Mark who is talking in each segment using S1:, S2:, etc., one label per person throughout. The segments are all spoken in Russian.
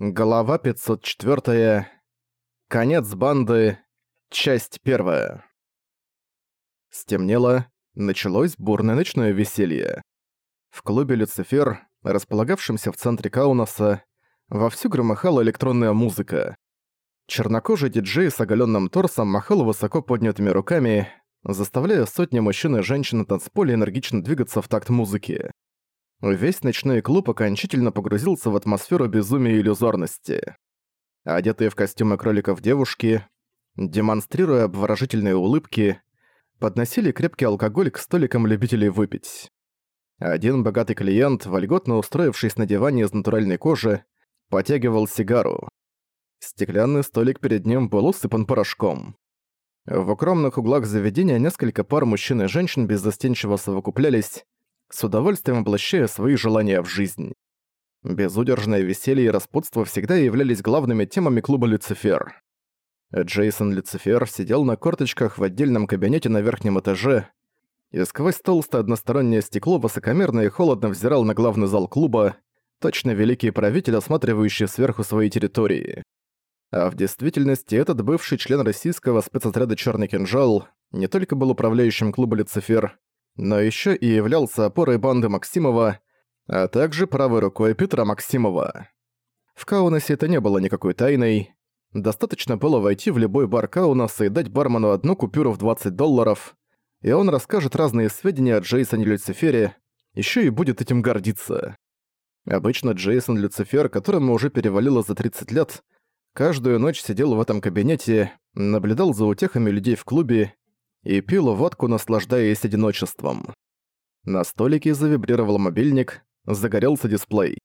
S1: Глава 504. Конец банды. Часть первая. Стемнело, началось бурное ночное веселье. В клубе «Люцифер», располагавшемся в центре Каунаса, вовсю громыхала электронная музыка. Чернокожий диджей с оголенным торсом махал высоко поднятыми руками, заставляя сотни мужчин и женщин на танцполе энергично двигаться в такт музыки. Весь ночной клуб окончательно погрузился в атмосферу безумия и иллюзорности. Одетые в костюмы кроликов девушки, демонстрируя обворожительные улыбки, подносили крепкий алкоголь к столикам любителей выпить. Один богатый клиент, вольготно устроившись на диване из натуральной кожи, потягивал сигару. Стеклянный столик перед ним был усыпан порошком. В укромных углах заведения несколько пар мужчин и женщин беззастенчиво совокуплялись, с удовольствием воплощая свои желания в жизнь. Безудержное веселье и распутство всегда являлись главными темами клуба «Люцифер». Джейсон Люцифер сидел на корточках в отдельном кабинете на верхнем этаже и сквозь толстое одностороннее стекло высокомерно и холодно взирал на главный зал клуба, точно великий правитель, осматривающий сверху свои территории. А в действительности этот бывший член российского спецотряда «Чёрный кинжал» не только был управляющим клуба «Люцифер», но еще и являлся опорой банды Максимова, а также правой рукой Петра Максимова. В Каунасе это не было никакой тайной. Достаточно было войти в любой бар Каунаса и дать бармену одну купюру в 20 долларов, и он расскажет разные сведения о Джейсоне Люцифере, еще и будет этим гордиться. Обычно Джейсон Люцифер, которому уже перевалило за 30 лет, каждую ночь сидел в этом кабинете, наблюдал за утехами людей в клубе и пил водку, наслаждаясь одиночеством. На столике завибрировал мобильник, загорелся дисплей.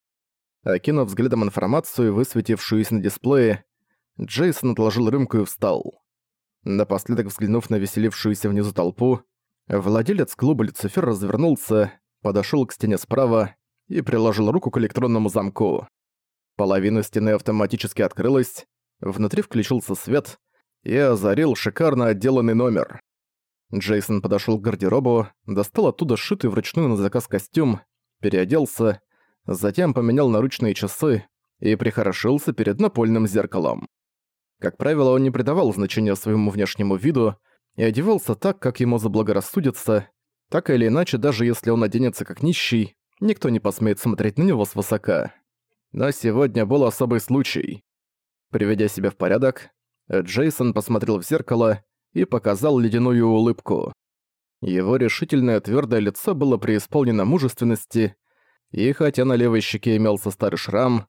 S1: Окинув взглядом информацию, высветившуюся на дисплее, Джейсон отложил рюмку и встал. Напоследок взглянув на веселившуюся внизу толпу, владелец клуба Люцифер развернулся, подошёл к стене справа и приложил руку к электронному замку. Половина стены автоматически открылась, внутри включился свет и озарил шикарно отделанный номер. Джейсон подошёл к гардеробу, достал оттуда сшитый вручную на заказ костюм, переоделся, затем поменял наручные часы и прихорошился перед напольным зеркалом. Как правило, он не придавал значения своему внешнему виду и одевался так, как ему заблагорассудится, так или иначе, даже если он оденется как нищий, никто не посмеет смотреть на него свысока. Но сегодня был особый случай. Приведя себя в порядок, Джейсон посмотрел в зеркало и показал ледяную улыбку. Его решительное твердое лицо было преисполнено мужественности, и хотя на левой щеке имелся старый шрам,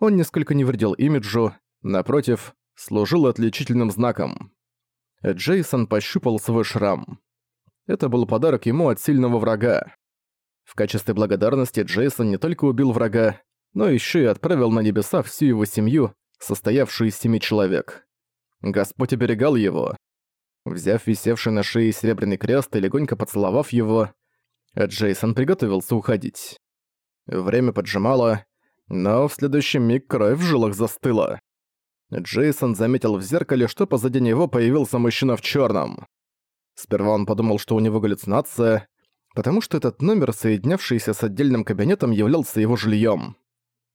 S1: он нисколько не вредил имиджу, напротив, служил отличительным знаком. Джейсон пощупал свой шрам. Это был подарок ему от сильного врага. В качестве благодарности Джейсон не только убил врага, но еще и отправил на небеса всю его семью, состоявшую из семи человек. Господь оберегал его. Взяв висевший на шее серебряный крест и легонько поцеловав его, Джейсон приготовился уходить. Время поджимало, но в следующий миг кровь в жилах застыла. Джейсон заметил в зеркале, что позади него появился мужчина в черном. Сперва он подумал, что у него галлюцинация, потому что этот номер, соединявшийся с отдельным кабинетом, являлся его жильем.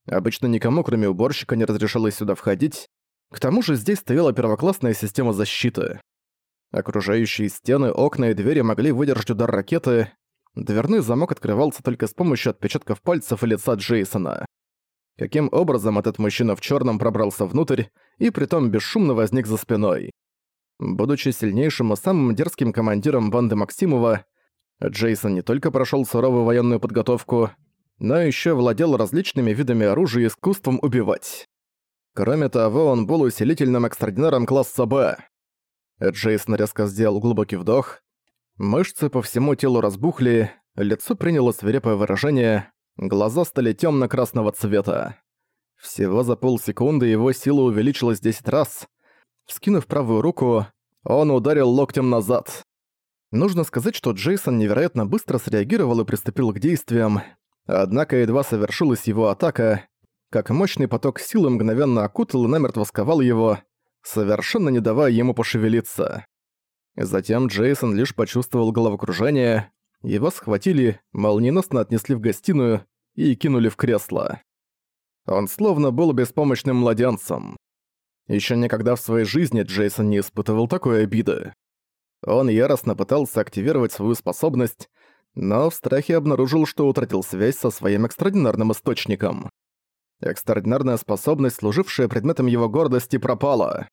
S1: Обычно никому, кроме уборщика, не разрешалось сюда входить. К тому же здесь стояла первоклассная система защиты. Окружающие стены, окна и двери могли выдержать удар ракеты. Дверной замок открывался только с помощью отпечатков пальцев и лица Джейсона. Каким образом этот мужчина в черном пробрался внутрь и притом бесшумно возник за спиной? Будучи сильнейшим и самым дерзким командиром банды Максимова, Джейсон не только прошел суровую военную подготовку, но еще владел различными видами оружия и искусством убивать. Кроме того, он был усилительным экстрадинаром класса Б. Джейсон резко сделал глубокий вдох. Мышцы по всему телу разбухли, лицо приняло свирепое выражение, глаза стали тёмно-красного цвета. Всего за полсекунды его сила увеличилась 10 раз. Вскинув правую руку, он ударил локтем назад. Нужно сказать, что Джейсон невероятно быстро среагировал и приступил к действиям, однако едва совершилась его атака, как мощный поток силы мгновенно окутал и намертво сковал его, совершенно не давая ему пошевелиться. Затем Джейсон лишь почувствовал головокружение, его схватили, молниеносно отнесли в гостиную и кинули в кресло. Он словно был беспомощным младенцем. Еще никогда в своей жизни Джейсон не испытывал такой обиды. Он яростно пытался активировать свою способность, но в страхе обнаружил, что утратил связь со своим экстраординарным источником. Экстраординарная способность, служившая предметом его гордости, пропала.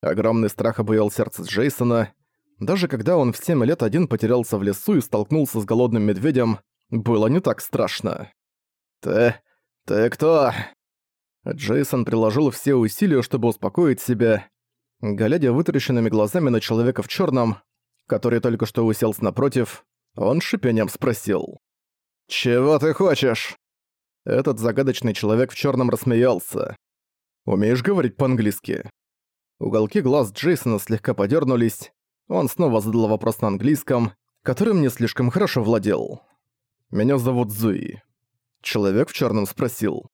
S1: Огромный страх обуял сердце Джейсона. Даже когда он в 7 лет один потерялся в лесу и столкнулся с голодным медведем, было не так страшно. «Ты... ты кто?» Джейсон приложил все усилия, чтобы успокоить себя. Глядя вытаращенными глазами на человека в черном, который только что уселся напротив, он шипением спросил. «Чего ты хочешь?» Этот загадочный человек в черном рассмеялся. «Умеешь говорить по-английски?» Уголки глаз Джейсона слегка подернулись. Он снова задал вопрос на английском, которым не слишком хорошо владел. «Меня зовут Зуи». Человек в черном спросил.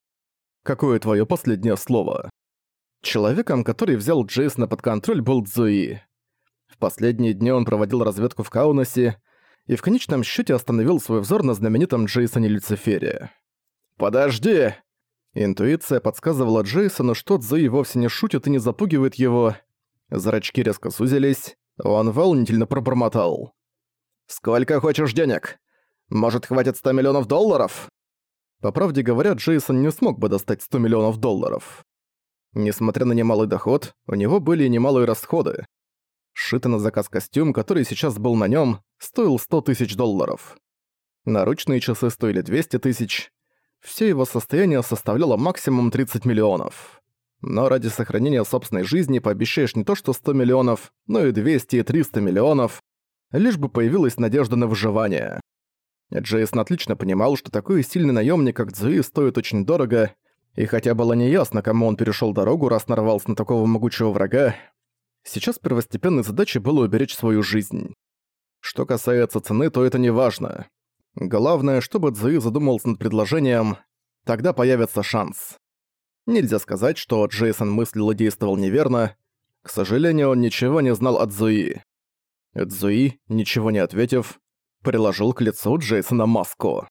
S1: «Какое твое последнее слово?» Человеком, который взял Джейсона под контроль, был Зуи. В последние дни он проводил разведку в Каунасе и в конечном счете остановил свой взор на знаменитом Джейсоне Люцифере. «Подожди!» Интуиция подсказывала Джейсону, что Цзуи вовсе не шутит и не запугивает его. Зрачки резко сузились, он волнительно пробормотал. «Сколько хочешь денег? Может, хватит 100 миллионов долларов?» По правде говоря, Джейсон не смог бы достать 100 миллионов долларов. Несмотря на немалый доход, у него были и немалые расходы. Шитый на заказ костюм, который сейчас был на нем, стоил 100 тысяч долларов. Наручные часы стоили 200 тысяч, все его состояние составляло максимум 30 миллионов. Но ради сохранения собственной жизни пообещаешь не то что 100 миллионов, но и 200 и 300 миллионов, лишь бы появилась надежда на выживание. Джейсон отлично понимал, что такой сильный наемник, как Цзуи, стоит очень дорого, и хотя было неясно, кому он перешел дорогу, раз нарвался на такого могучего врага, сейчас первостепенной задачей было уберечь свою жизнь. Что касается цены, то это не важно. Главное, чтобы Цзуи задумался над предложением, тогда появится шанс. Нельзя сказать, что Джейсон мыслил и действовал неверно. К сожалению, он ничего не знал от Цзуи. Цзуи, ничего не ответив, приложил к лицу Джейсона маску.